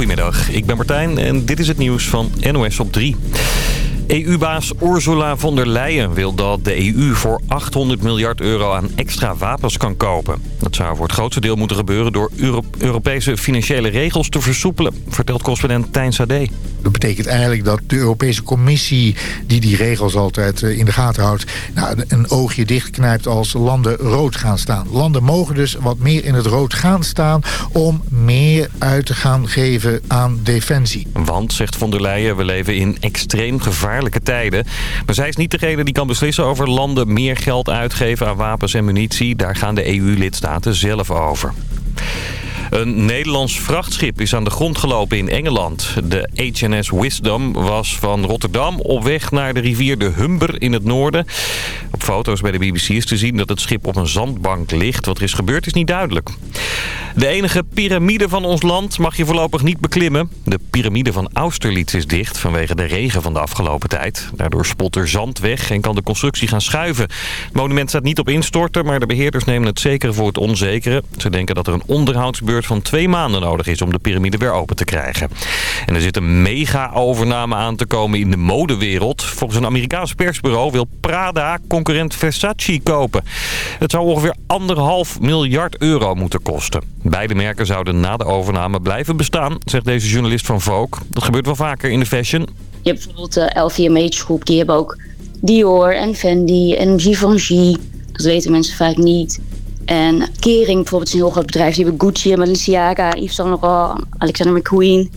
Goedemiddag, ik ben Martijn en dit is het nieuws van NOS op 3. EU-baas Ursula von der Leyen wil dat de EU voor 800 miljard euro aan extra wapens kan kopen. Dat zou voor het grootste deel moeten gebeuren door Europese financiële regels te versoepelen, vertelt correspondent Tijn Sade. Dat betekent eigenlijk dat de Europese Commissie, die die regels altijd eh, in de gaten houdt, nou, een oogje dichtknijpt als landen rood gaan staan. Landen mogen dus wat meer in het rood gaan staan om meer uit te gaan geven aan defensie. Want, zegt von der Leyen, we leven in extreem gevaarlijke tijden. Maar zij is niet degene die kan beslissen over landen meer geld uitgeven aan wapens en munitie. Daar gaan de EU-lidstaten zelf over. Een Nederlands vrachtschip is aan de grond gelopen in Engeland. De HNS Wisdom was van Rotterdam op weg naar de rivier de Humber in het noorden. Op foto's bij de BBC is te zien dat het schip op een zandbank ligt. Wat er is gebeurd is niet duidelijk. De enige piramide van ons land mag je voorlopig niet beklimmen. De piramide van Austerlitz is dicht vanwege de regen van de afgelopen tijd. Daardoor spot er zand weg en kan de constructie gaan schuiven. Het monument staat niet op instorten, maar de beheerders nemen het zekere voor het onzekere. Ze denken dat er een onderhoudsbeurt van twee maanden nodig is om de piramide weer open te krijgen. En er zit een mega-overname aan te komen in de modewereld. Volgens een Amerikaans persbureau wil Prada concurrent Versace kopen. Het zou ongeveer anderhalf miljard euro moeten kosten. Beide merken zouden na de overname blijven bestaan, zegt deze journalist van Vogue. Dat gebeurt wel vaker in de fashion. Je hebt bijvoorbeeld de LVMH groep, die hebben ook Dior en Fendi en Givenchy. Dat weten mensen vaak niet. En Kering bijvoorbeeld is een heel groot bedrijf. Die hebben Gucci, Balenciaga, Yves Saint Laurent, Alexander McQueen.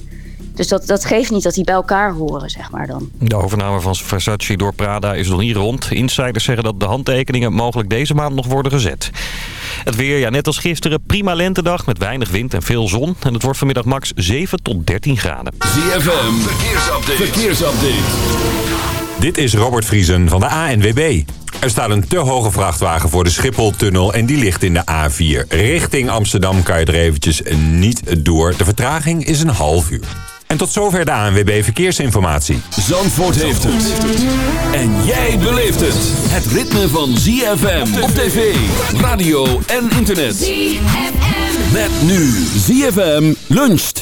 Dus dat, dat geeft niet dat die bij elkaar horen, zeg maar dan. De overname van Versace door Prada is nog niet rond. Insiders zeggen dat de handtekeningen mogelijk deze maand nog worden gezet. Het weer, ja, net als gisteren, prima lentedag met weinig wind en veel zon. En het wordt vanmiddag max 7 tot 13 graden. ZFM, verkeersupdate. verkeersupdate. Dit is Robert Vriesen van de ANWB. Er staat een te hoge vrachtwagen voor de Schipholtunnel en die ligt in de A4. Richting Amsterdam kan je er eventjes niet door. De vertraging is een half uur. En tot zover de ANWB Verkeersinformatie. Zandvoort heeft het. En jij beleeft het. Het ritme van ZFM op tv, radio en internet. ZFM. Met nu ZFM luncht.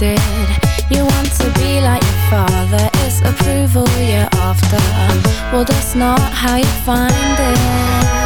did. You want to be like your father It's approval you're after. Well, that's not how you find it.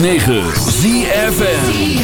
106.9 ZFN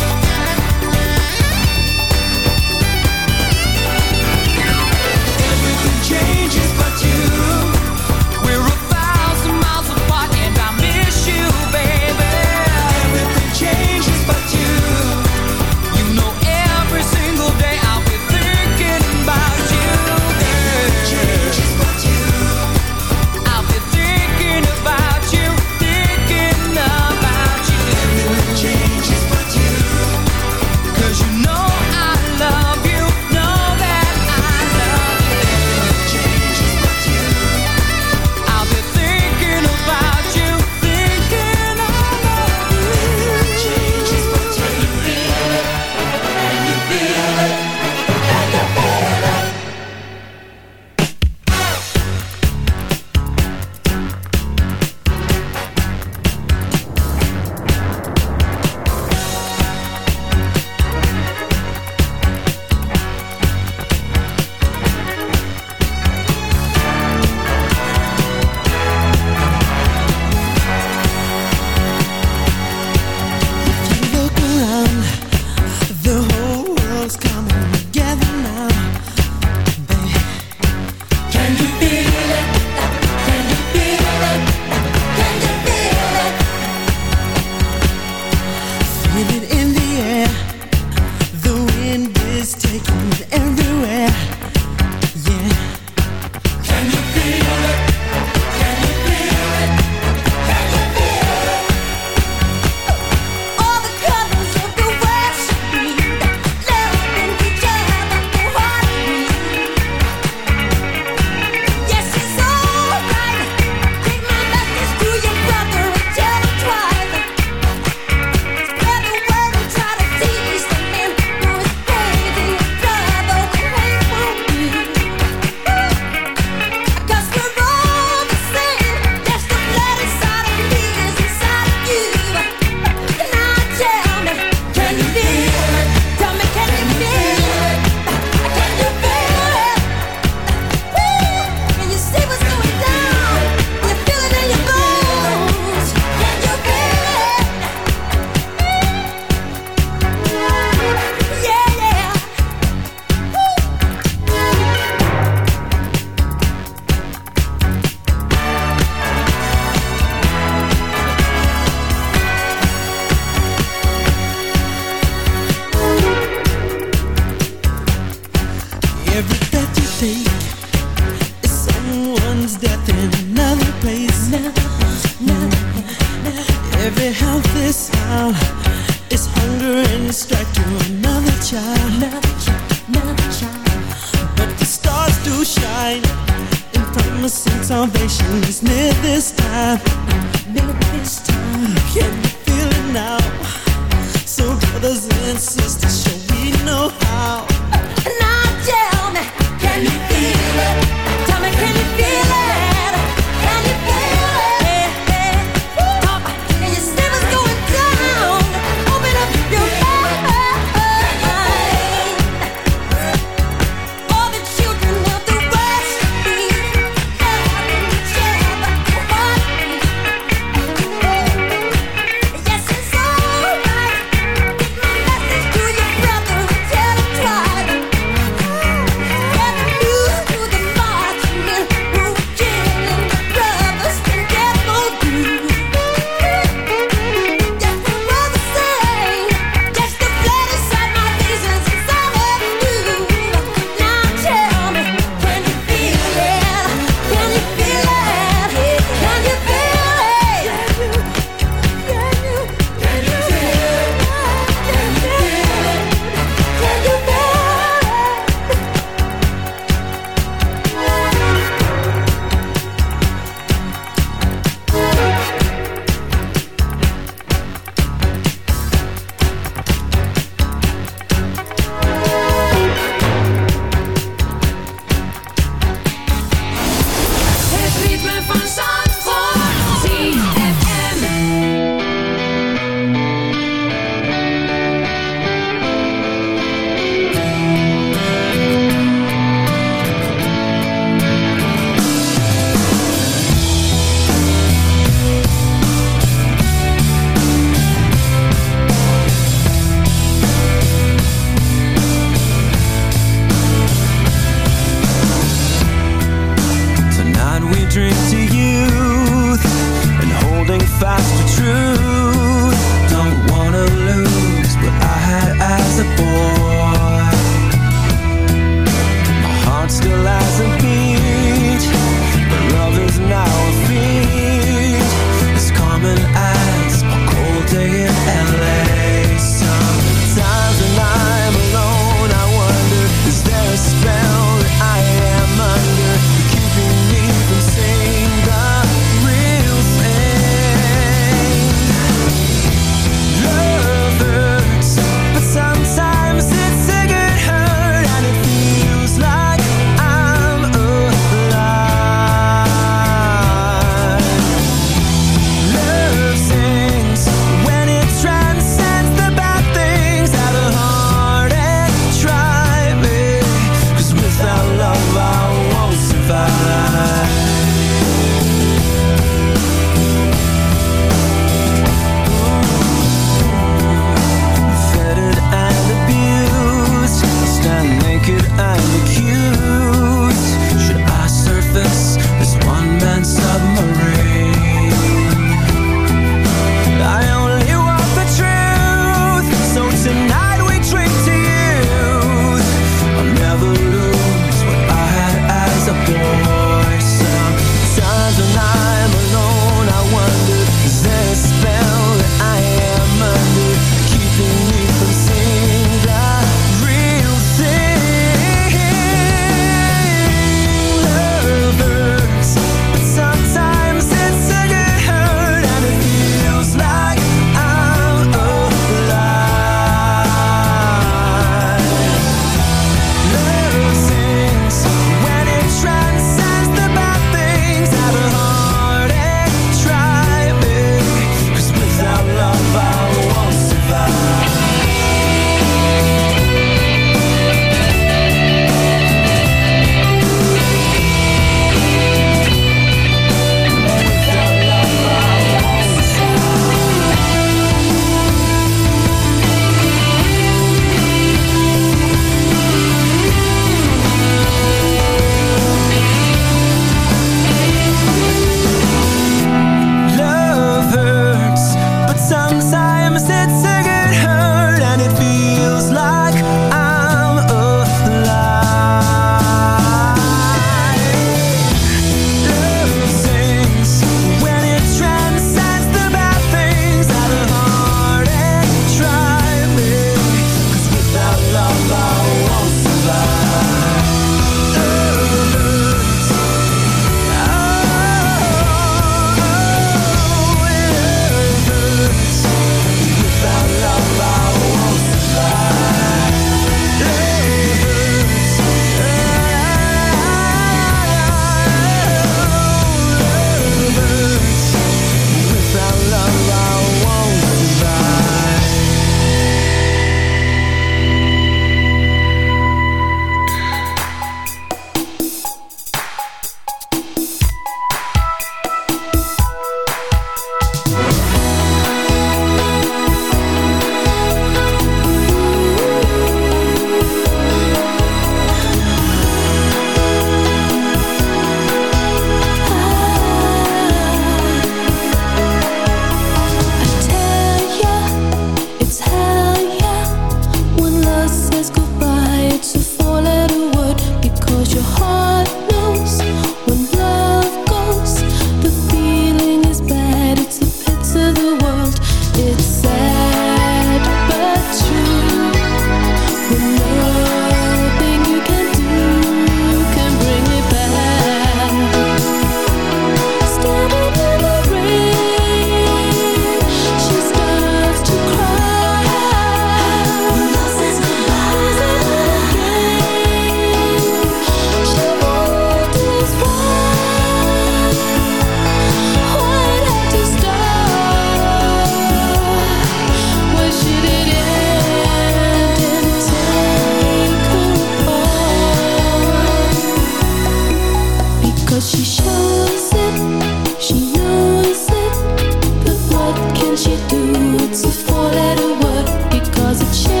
four letter word because it changes.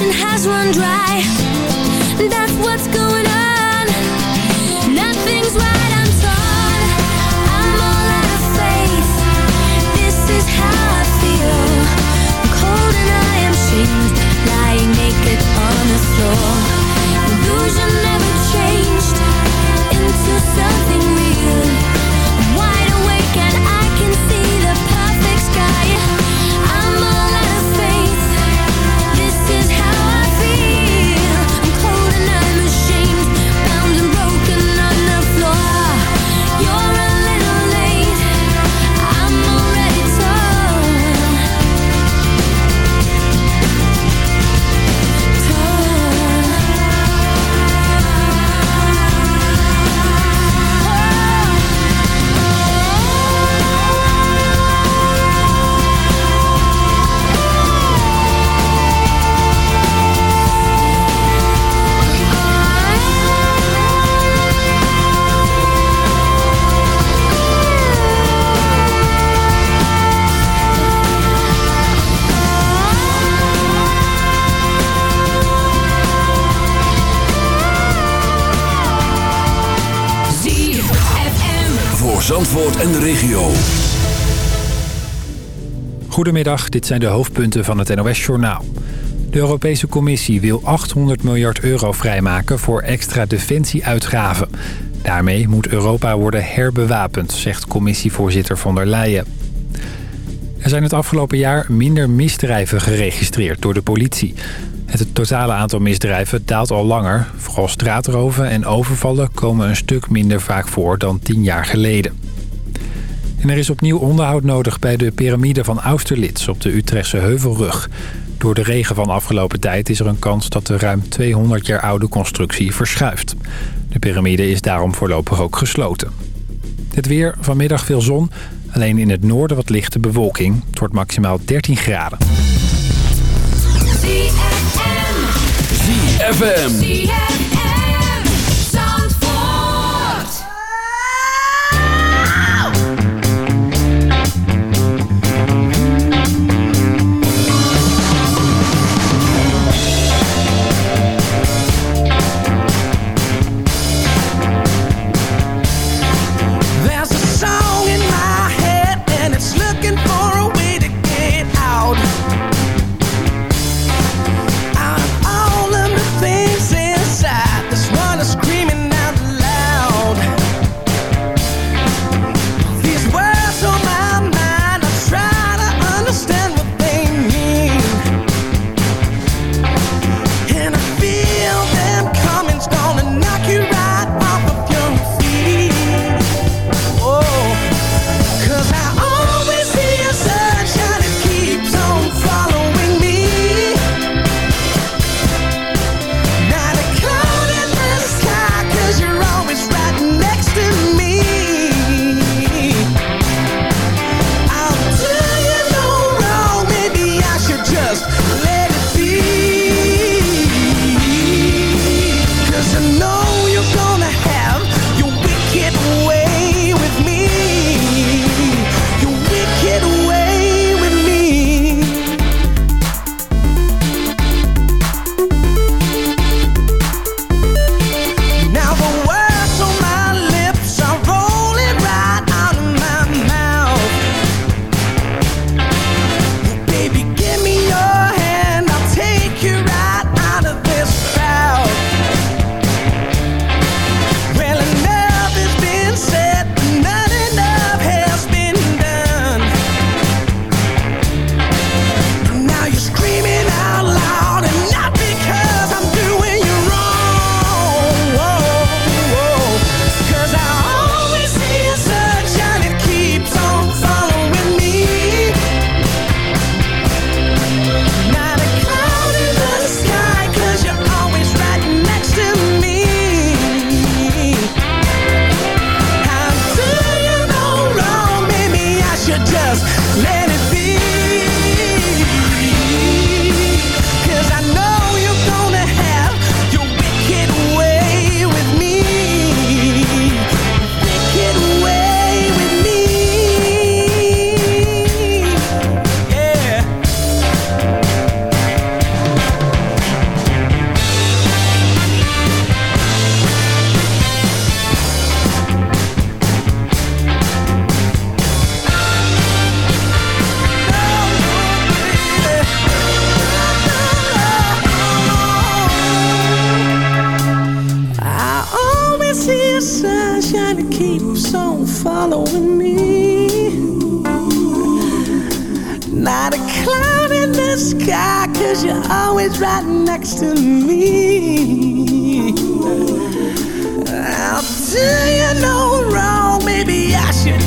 ocean has run dry. Goedemiddag, dit zijn de hoofdpunten van het NOS-journaal. De Europese Commissie wil 800 miljard euro vrijmaken voor extra defensieuitgaven. Daarmee moet Europa worden herbewapend, zegt commissievoorzitter von der Leyen. Er zijn het afgelopen jaar minder misdrijven geregistreerd door de politie. Het totale aantal misdrijven daalt al langer. Vooral straatroven en overvallen komen een stuk minder vaak voor dan tien jaar geleden. En er is opnieuw onderhoud nodig bij de piramide van Austerlitz op de Utrechtse Heuvelrug. Door de regen van afgelopen tijd is er een kans dat de ruim 200 jaar oude constructie verschuift. De piramide is daarom voorlopig ook gesloten. Het weer, vanmiddag veel zon, alleen in het noorden wat lichte bewolking. Het wordt maximaal 13 graden. ZFM.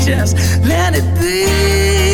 just let it be.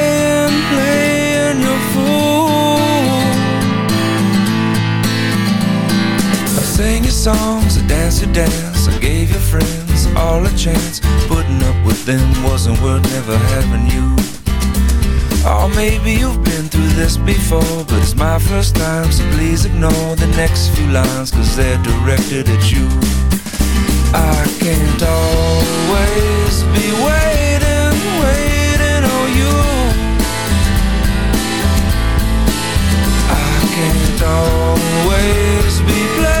songs, I dance to dance, I gave your friends all a chance. Putting up with them wasn't worth never having you. Oh, maybe you've been through this before, but it's my first time, so please ignore the next few lines, cause they're directed at you. I can't always be waiting, waiting on you. I can't always be playing,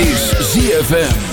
is ZFM.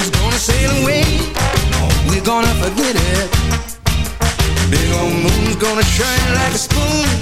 is gonna sail away. We're gonna forget it. Big old moon's gonna shine like a spoon.